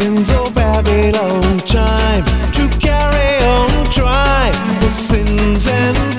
sins of Babylon, time to carry on, try for sins and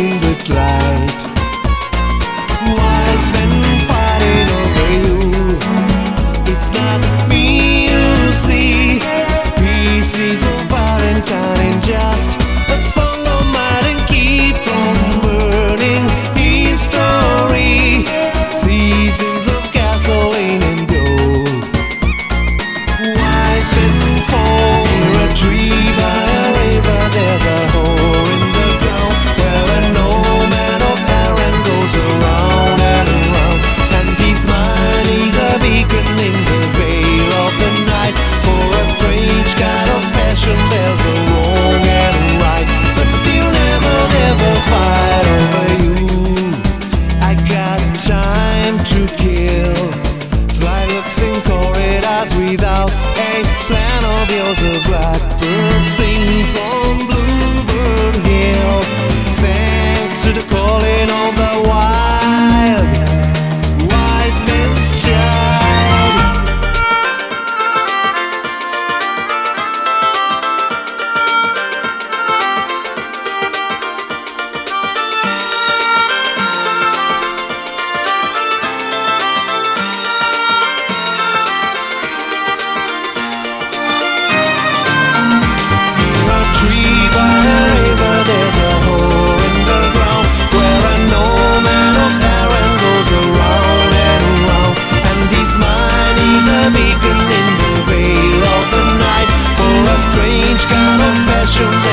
in the light. Wise men fighting over you. It's not me you see. Pieces of Valentine just a keep from burning history. Seasons. drifting in the veil of the night for a strange kind of fashion.